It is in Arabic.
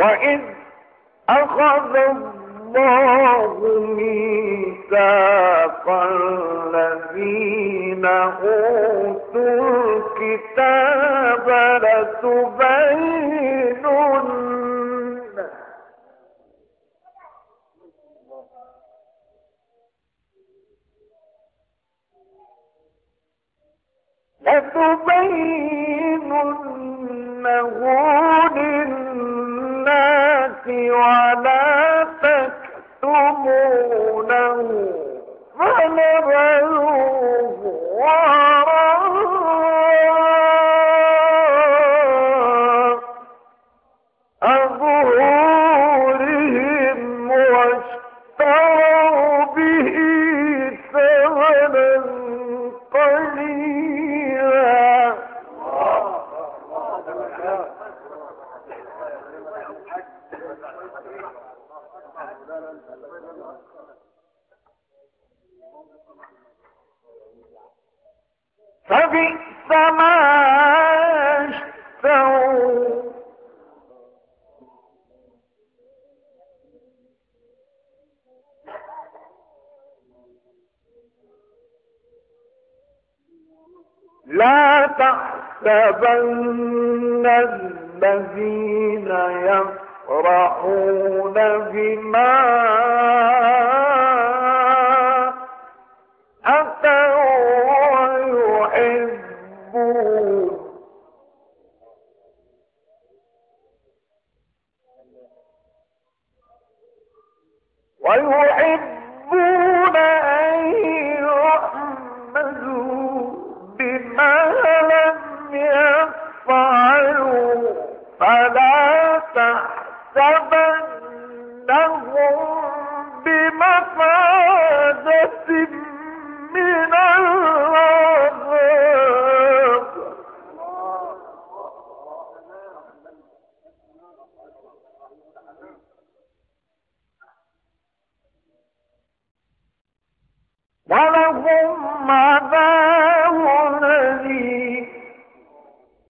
وإذ أخذ الله ميثاق الذين أوتوا الكتاب لتبينن لتبيننه ولا تكتمونه فنبذوه فبئس ما اشتروا لا تحسبن الذين يفرحون بما أتوا ويحبون. ويحبون تحسبنهم بمفازة من العذاب ولهم